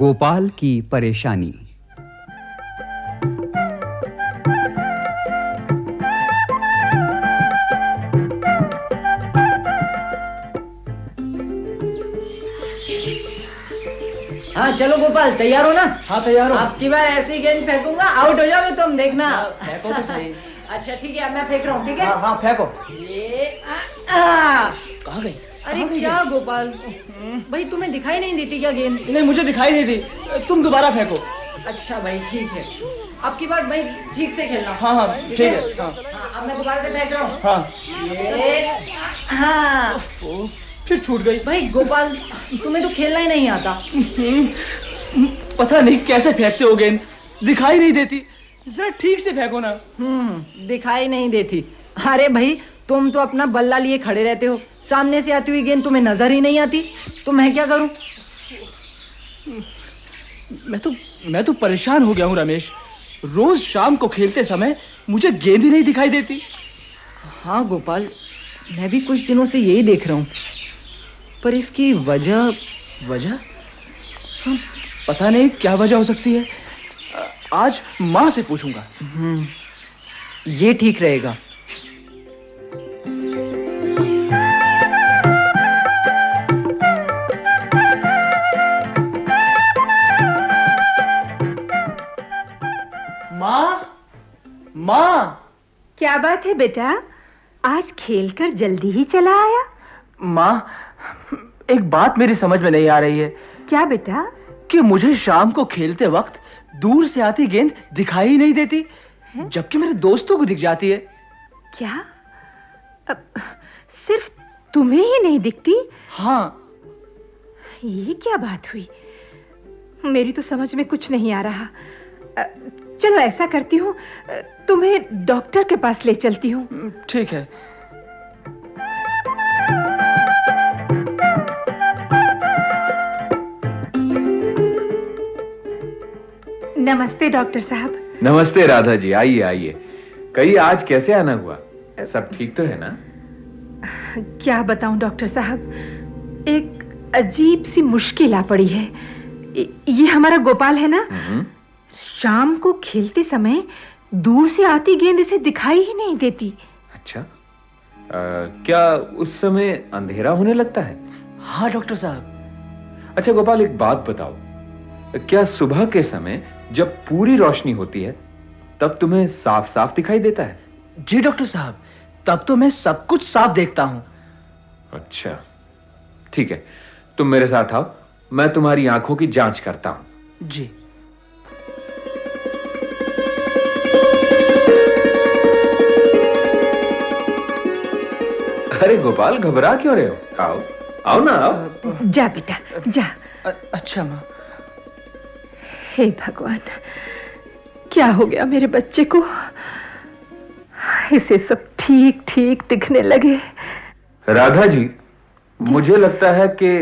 गोपाल की परेशानी। हाँ चलो गोपाल तैयार हो ना? हाँ तैयार हो। आपकी बार ऐसी गेंद फेंकूँगा आउट हो जाओगे तुम देखना। हाँ, फेंको तो सही। अच्छा ठीक है मैं फेंक रहा हूँ ठीक है? हाँ हाँ फेंको। ये आ, आ, कहाँ गई? अरे क्या गोपाल? भाई तुम्हें दिखाई नहीं देती क्या गेंद? नहीं मुझे दिखाई नहीं दी। तुम दोबारा फेंको। अच्छा भाई ठीक है। आपकी बार भाई ठीक से खेलना। हाँ हाँ ठीक है? हाँ हाँ, अब मैं दोबारा से फेंक रहा हूँ। हाँ। हाँ। फिर छूट गई। भाई गोपाल तुम्हें तो खेलना ही नहीं आता। हम्म, पता नहीं कैसे फेंकते हो गेंद। दिखाई नहीं देती। जरा ठीक से फेंको ना। हम्म दिखाई नहीं देती। अरे भाई तुम तो अपना बल्ला लिए खड़े रहते हो। सामने से आती हुई गेंद तुम्हें नज़र ही नहीं आती। तो मैं क्या करूँ? मैं तो मैं तो परेशान हो गया हूँ रमेश। रोज शाम को खेलते समय मुझे गेंद ही नहीं दिखाई देती। हाँ गोपाल मैं भी कुछ दिनों से यही देख रहा हूँ। पर इसकी वजह वजह? हाँ, पता नहीं क्या वजह हो सकती है। आज माँ से पूछूँगा। हम्म, ये ठीक रहेगा। क्या बात है बेटा? आज खेलकर जल्दी ही चला आया। माँ एक बात मेरी समझ में नहीं आ रही है। क्या बेटा? कि मुझे शाम को खेलते वक्त दूर से आती गेंद दिखाई ही नहीं देती जबकि मेरे दोस्तों को दिख जाती है। क्या? अब सिर्फ़ तुम्हें ही नहीं दिखती? हाँ। ये क्या बात हुई? मेरी तो समझ में कुछ नहीं आ रहा। चलो ऐसा करती हूँ तुम्हें डॉक्टर के पास ले चलती हूँ। ठीक है। नमस्ते डॉक्टर साहब। नमस्ते राधा जी आइए आइए। कही आज कैसे आना हुआ? सब ठीक तो है ना? क्या बताऊँ डॉक्टर साहब एक अजीब सी मुश्किल आ पड़ी है। ये- ये हमारा गोपाल है ना? हम्म, शाम को खेलते समय दूर से आती गेंद इसे दिखाई ही नहीं देती। अच्छा। आ, क्या उस समय अंधेरा होने लगता है? हाँ डॉक्टर साहब। अच्छा गोपाल एक बात बताओ। क्या सुबह के समय जब पूरी रोशनी होती है तब तुम्हें साफ़ साफ़ दिखाई देता है? जी डॉक्टर साहब। तब तो मैं सब कुछ साफ़ देखता हूँ। अच्छा। ठीक है। तुम मेरे साथ आओ। मैं तुम्हारी आँखों की जाँच करता हूँ। जी। अरे गोपाल घबरा क्यों रहे हो? आओ आओ ना आओ। जा बेटा जा। अच्छा माँ। हे भगवान क्या हो गया मेरे बच्चे को? इसे सब ठीक ठीक दिखने लगे। राधा जी मुझे लगता है कि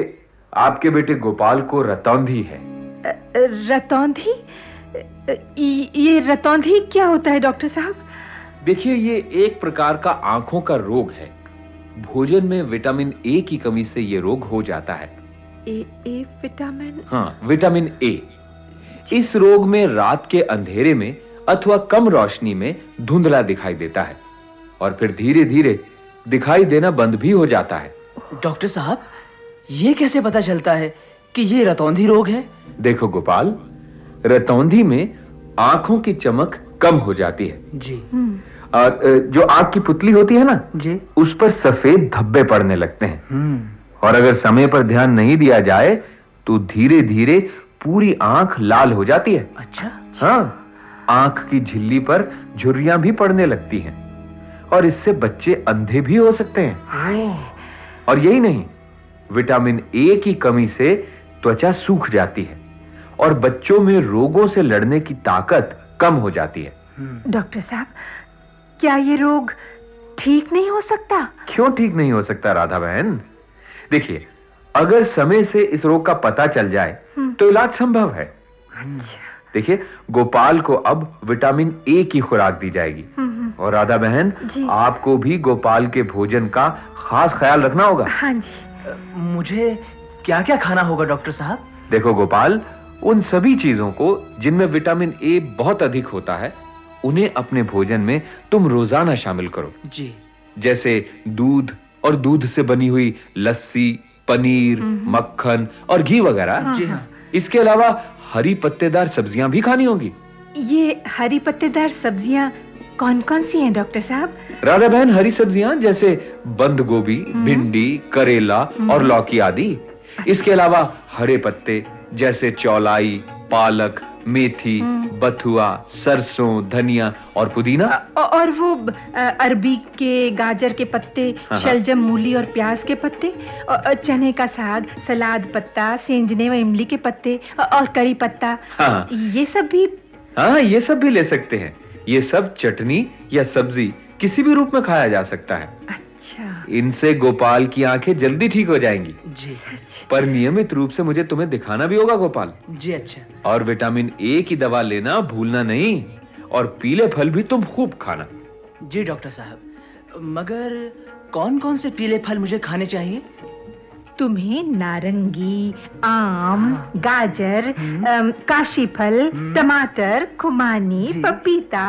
आपके बेटे गोपाल को रतौंधी है। रतौंधी? ये ये रतौंधी क्या होता है डॉक्टर साहब? देखिए ये एक प्रकार का आँखों का रोग है। भोजन में विटामिन ए की कमी से ये रोग हो जाता है। A A vitamin? हाँ विटामिन ए। इस रोग में रात के अंधेरे में अथवा कम रोशनी में धुंधला दिखाई देता है और फिर धीरे धीरे दिखाई देना बंद भी हो जाता है। डॉक्टर साहब ये कैसे पता चलता है कि ये रतौंधी रोग है? देखो गोपाल रतौंधी में आँखों की चमक कम हो जाती है। जी। और जो आँख की पुतली होती है ना जी। उस पर सफ़ेद धब्बे पड़ने लगते हैं। हम्म। और अगर समय पर ध्यान नहीं दिया जाए तो धीरे धीरे पूरी आँख लाल हो जाती है। अच्छा। हाँ आँख की झिल्ली पर झुर्रियाँ भी पड़ने लगती हैं। और इससे बच्चे अंधे भी हो सकते हैं। और यही नहीं विटामिन ए की कमी से त्वचा सूख जाती है। और बच्चों में रोगों से लड़ने की ताकत कम हो जाती है। हम्म, डॉक्टर साहब क्या ये रोग ठीक नहीं हो सकता? क्यों ठीक नहीं हो सकता राधा बहन? देखिए अगर समय से इस रोग का पता चल जाए तो इलाज संभव है। देखिए गोपाल को अब विटामिन ए की खुराक दी जाएगी। और राधा बहन आपको भी गोपाल के भोजन का खास ख्याल रखना होगा। हाँ जी। मुझे क्या क्या खाना होगा डॉक्टर साहब? देखो गोपाल उन सभी चीज़ों को जिनमें विटामिन ए बहुत अधिक होता है उन्हें अपने भोजन में तुम रोज़ाना शामिल करो। जी। जैसे दूध और दूध से बनी हुई लस्सी पनीर मक्खन और घी वगैरह। जी हाँ। इसके अलावा हरी पत्तेदार सब्ज़ियाँ भी खानी होंगी। ये हरी पत्तेदार सब्ज़ियाँ कौन-कौन सी हैं डॉक्टर साहब? राधा बहन हरी सब्ज़ियाँ जैसे बंद गोभी भिंडी करेला और लौकी आदि। इसके अलावा हरे पत्ते जैसे चौलाई पालक मेथी बथुआ सरसों धनिया और पुदीना। औ- और वो अरबी के गाजर के पत्ते हाँ। शलजम मूली और प्याज के पत्ते और और चने का साग सलाद पत्ता सेंजने व इमली के पत्ते और करी पत्ता। हाँ। ये सब भी हाँ ये सब भी ले सकते हैं। ये सब चटनी या सब्ज़ी किसी भी रूप में खाया जा सकता है। अच्छा। इनसे गोपाल की आँखें जल्दी ठीक हो जाएँगी। जी पर नियमित रूप से मुझे तुम्हें दिखाना भी होगा गोपाल। जी अच्छा। और विटामिन ए की दवा लेना भूलना नहीं और पीले फल भी तुम खूब खाना। जी डॉक्टर साहब। मगर कौन कौन से पीले फल मुझे खाने चाहिए? तुम्हें नारंगी आम गाजर अम, काशी फल टमाटर खुमानी पपीता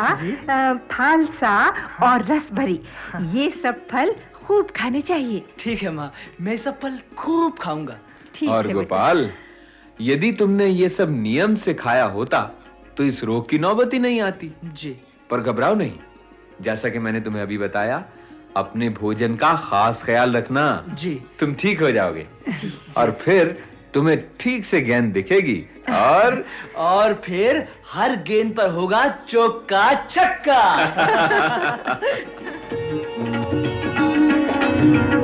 फालसा और रसभरी। ये सब फल खूब खाने चाहिए। ठीक है माँ मैं सब फल खूब खाऊँगा। ठीक और है। गोपाल यदि तुमने ये सब नियम से खाया होता तो इस रोग की नौबत ही नहीं आती। जी। पर घबराओ नहीं। जैसा कि मैंने तुम्हें अभी बताया अपने भोजन का खास ख्याल रखना। जी। तुम ठीक हो जाओगे। जी, और फिर तुम्हें ठीक से गेंद दिखेगी। और और फिर हर गेंद पर होगा चौका छक्का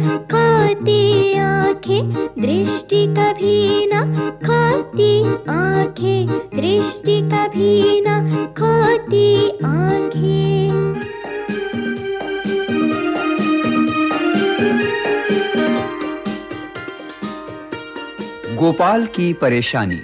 खोती आँखें, दृष्टि कभी न खोती आँखें, दृष्टि कभी न खोती आँखें। गोपाल की परेशानी।